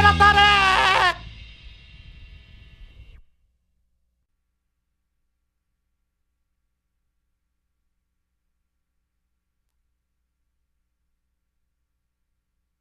pela tarefa!